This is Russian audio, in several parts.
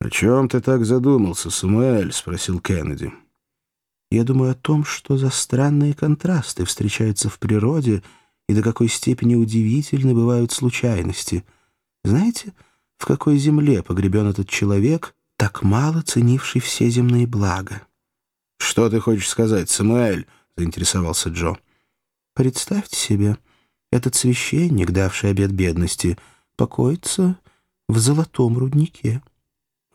«О чем ты так задумался, Самуэль?» — спросил Кеннеди. «Я думаю о том, что за странные контрасты встречаются в природе и до какой степени удивительны бывают случайности. Знаете, в какой земле погребен этот человек, так мало ценивший все земные блага?» «Что ты хочешь сказать, Самуэль?» — заинтересовался Джо. «Представьте себе, этот священник, давший обет бедности, покоится в золотом руднике».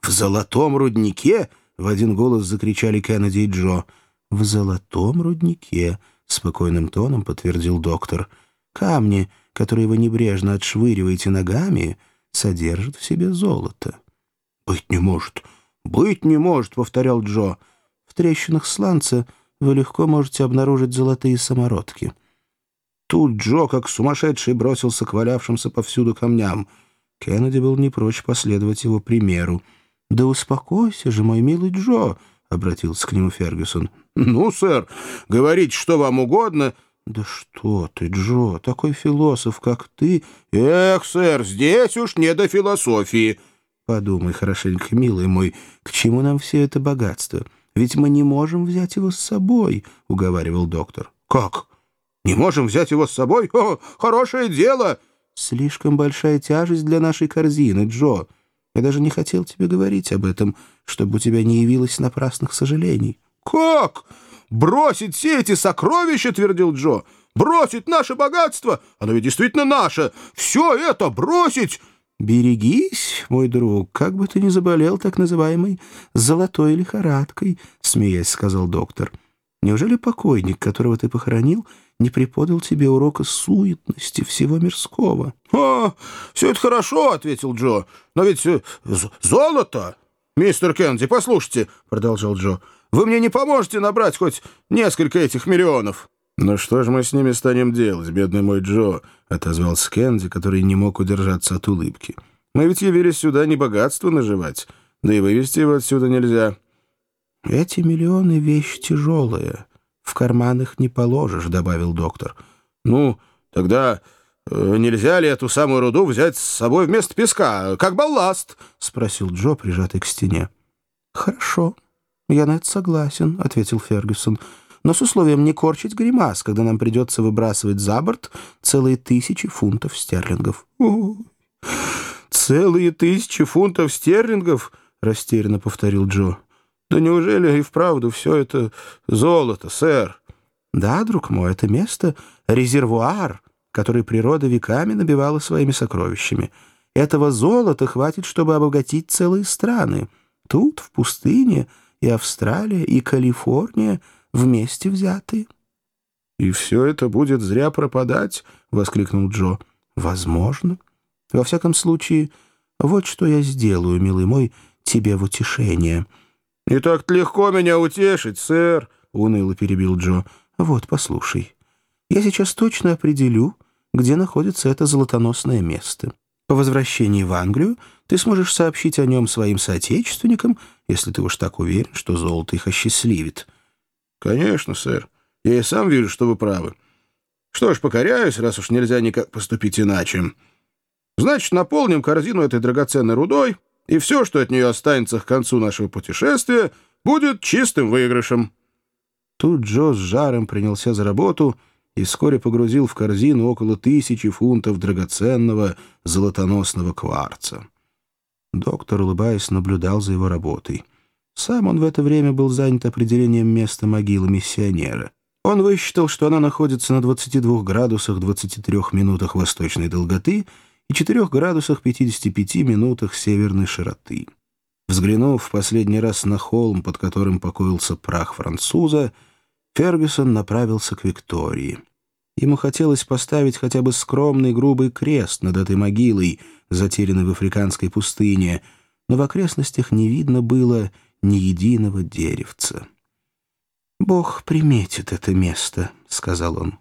«В золотом руднике?» — в один голос закричали Кеннеди и Джо. «В золотом руднике», — спокойным тоном подтвердил доктор. «Камни, которые вы небрежно отшвыриваете ногами, содержат в себе золото». «Быть не может! Быть не может!» — повторял Джо. «В трещинах сланца вы легко можете обнаружить золотые самородки». Тут Джо, как сумасшедший, бросился к валявшимся повсюду камням. Кеннеди был не прочь последовать его примеру. «Да успокойся же, мой милый Джо», — обратился к нему Фергюсон. «Ну, сэр, говорите, что вам угодно». «Да что ты, Джо, такой философ, как ты...» «Эх, сэр, здесь уж не до философии». «Подумай хорошенько, милый мой, к чему нам все это богатство? Ведь мы не можем взять его с собой», — уговаривал доктор. «Как? Не можем взять его с собой? О, хорошее дело!» «Слишком большая тяжесть для нашей корзины, Джо». Я даже не хотел тебе говорить об этом, чтобы у тебя не явилось напрасных сожалений». «Как? Бросить все эти сокровища?» — твердил Джо. «Бросить наше богатство? Оно ведь действительно наше! Все это бросить!» «Берегись, мой друг, как бы ты ни заболел так называемой золотой лихорадкой», — смеясь сказал доктор. «Неужели покойник, которого ты похоронил, — не преподал тебе урока суетности всего мирского. — А, все это хорошо, — ответил Джо, — но ведь э, золото... — Мистер Кенди, послушайте, — продолжал Джо, — вы мне не поможете набрать хоть несколько этих миллионов? — Ну что же мы с ними станем делать, бедный мой Джо? — отозвался Кенди, который не мог удержаться от улыбки. — Мы ведь явились сюда не богатство наживать, да и вывести его отсюда нельзя. — Эти миллионы — вещь тяжелая, в карман их не положишь», — добавил доктор. «Ну, тогда э, нельзя ли эту самую руду взять с собой вместо песка, как балласт?» — спросил Джо, прижатый к стене. «Хорошо, я на это согласен», — ответил Фергюсон. «но с условием не корчить гримас, когда нам придется выбрасывать за борт целые тысячи фунтов стерлингов». «Ой, целые тысячи фунтов стерлингов?» — растерянно повторил Джо. Да неужели и вправду все это золото, сэр? Да, друг мой, это место — резервуар, который природа веками набивала своими сокровищами. Этого золота хватит, чтобы обогатить целые страны. Тут, в пустыне, и Австралия, и Калифорния вместе взяты. — И все это будет зря пропадать? — воскликнул Джо. — Возможно. Во всяком случае, вот что я сделаю, милый мой, тебе в утешение — «Не так легко меня утешить, сэр», — уныло перебил Джо. «Вот, послушай. Я сейчас точно определю, где находится это золотоносное место. По возвращении в Англию ты сможешь сообщить о нем своим соотечественникам, если ты уж так уверен, что золото их осчастливит». «Конечно, сэр. Я и сам вижу, что вы правы. Что ж, покоряюсь, раз уж нельзя никак поступить иначе. Значит, наполним корзину этой драгоценной рудой, и все, что от нее останется к концу нашего путешествия, будет чистым выигрышем». Тут Джо с жаром принялся за работу и вскоре погрузил в корзину около тысячи фунтов драгоценного золотоносного кварца. Доктор, улыбаясь, наблюдал за его работой. Сам он в это время был занят определением места могилы миссионера. Он высчитал, что она находится на 22 градусах 23 минутах восточной долготы — и 4 градусах 55 минутах северной широты. Взглянув в последний раз на холм, под которым покоился прах француза, Фергюсон направился к Виктории. Ему хотелось поставить хотя бы скромный грубый крест над этой могилой, затерянной в африканской пустыне, но в окрестностях не видно было ни единого деревца. «Бог приметит это место», — сказал он.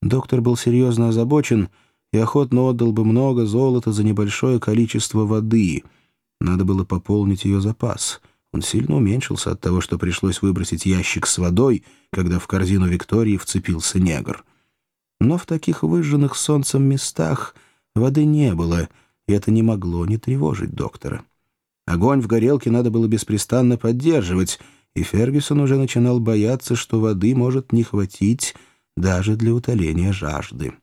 Доктор был серьезно озабочен — и охотно отдал бы много золота за небольшое количество воды. Надо было пополнить ее запас. Он сильно уменьшился от того, что пришлось выбросить ящик с водой, когда в корзину Виктории вцепился негр. Но в таких выжженных солнцем местах воды не было, и это не могло не тревожить доктора. Огонь в горелке надо было беспрестанно поддерживать, и Фергюсон уже начинал бояться, что воды может не хватить даже для утоления жажды.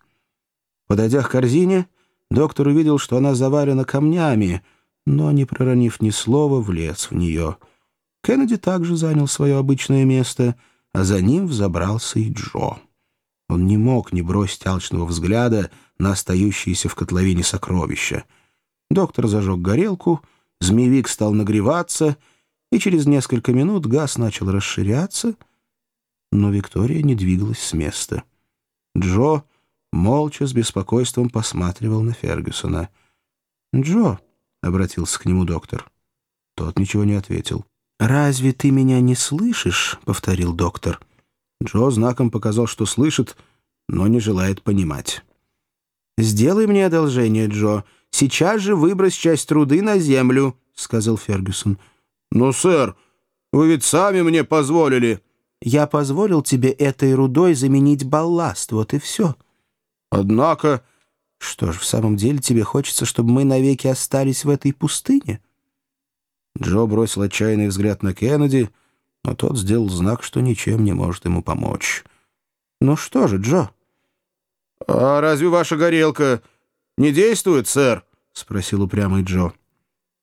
Подойдя к корзине, доктор увидел, что она завалена камнями, но, не проронив ни слова, влез в нее. Кеннеди также занял свое обычное место, а за ним взобрался и Джо. Он не мог не бросить алчного взгляда на остающиеся в котловине сокровища. Доктор зажег горелку, змеевик стал нагреваться, и через несколько минут газ начал расширяться, но Виктория не двигалась с места. Джо молча с беспокойством посматривал на Фергюсона. «Джо», — обратился к нему доктор. Тот ничего не ответил. «Разве ты меня не слышишь?» — повторил доктор. Джо знаком показал, что слышит, но не желает понимать. «Сделай мне одолжение, Джо. Сейчас же выбрось часть труды на землю», — сказал Фергюсон. «Ну, сэр, вы ведь сами мне позволили». «Я позволил тебе этой рудой заменить балласт, вот и все». «Однако...» «Что ж, в самом деле тебе хочется, чтобы мы навеки остались в этой пустыне?» Джо бросил отчаянный взгляд на Кеннеди, но тот сделал знак, что ничем не может ему помочь. «Ну что же, Джо?» «А разве ваша горелка не действует, сэр?» — спросил упрямый Джо.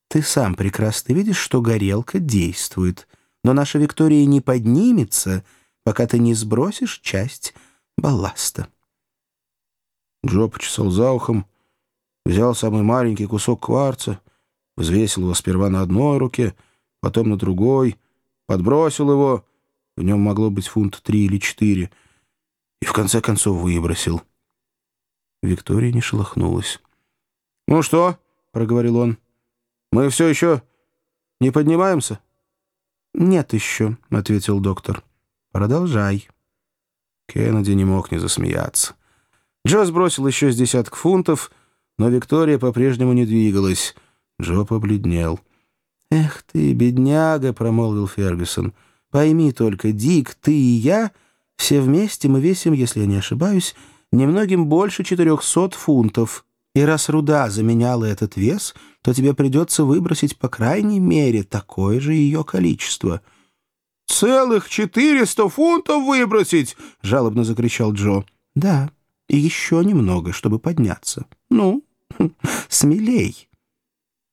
«Ты сам прекрасно видишь, что горелка действует, но наша Виктория не поднимется, пока ты не сбросишь часть балласта». Джо почесал за ухом, взял самый маленький кусок кварца, взвесил его сперва на одной руке, потом на другой, подбросил его, в нем могло быть фунт три или четыре, и в конце концов выбросил. Виктория не шелохнулась. «Ну что?» — проговорил он. «Мы все еще не поднимаемся?» «Нет еще», — ответил доктор. «Продолжай». Кеннеди не мог не засмеяться. Джо сбросил еще с десяток фунтов, но Виктория по-прежнему не двигалась. Джо побледнел. «Эх ты, бедняга», — промолвил Фергюсон. «Пойми только, Дик, ты и я, все вместе мы весим, если я не ошибаюсь, немногим больше четырехсот фунтов. И раз руда заменяла этот вес, то тебе придется выбросить по крайней мере такое же ее количество». «Целых четыреста фунтов выбросить!» — жалобно закричал Джо. «Да, и еще немного, чтобы подняться. Ну, смелей».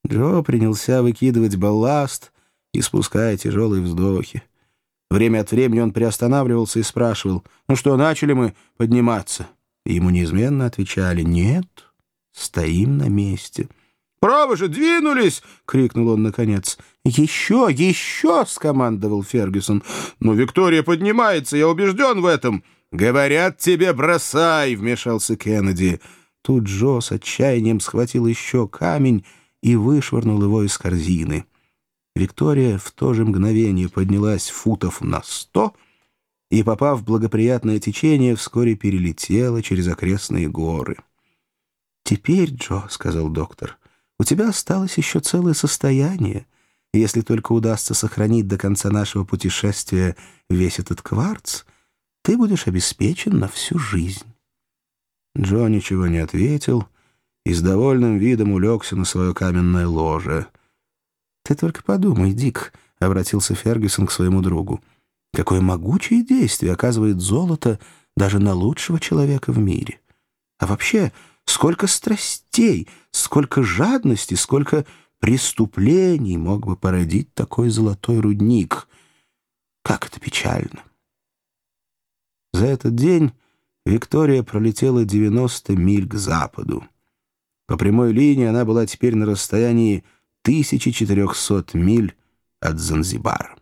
Джо принялся выкидывать балласт, испуская тяжелые вздохи. Время от времени он приостанавливался и спрашивал, «Ну что, начали мы подниматься?» Ему неизменно отвечали, «Нет, стоим на месте». «Право же, двинулись!» — крикнул он наконец. «Еще, еще!» — скомандовал Фергюсон. «Ну, Виктория поднимается, я убежден в этом!» «Говорят тебе, бросай!» — вмешался Кеннеди. Тут Джо с отчаянием схватил еще камень и вышвырнул его из корзины. Виктория в то же мгновение поднялась футов на сто и, попав в благоприятное течение, вскоре перелетела через окрестные горы. «Теперь, Джо, — сказал доктор, — у тебя осталось еще целое состояние, если только удастся сохранить до конца нашего путешествия весь этот кварц, ты будешь обеспечен на всю жизнь». Джо ничего не ответил, и с довольным видом улегся на свое каменное ложе. «Ты только подумай, Дик», — обратился Фергюсон к своему другу, «какое могучее действие оказывает золото даже на лучшего человека в мире. А вообще, сколько страстей, сколько жадности, сколько преступлений мог бы породить такой золотой рудник. Как это печально!» За этот день Виктория пролетела 90 миль к западу. По прямой линии она была теперь на расстоянии 1400 миль от Занзибара.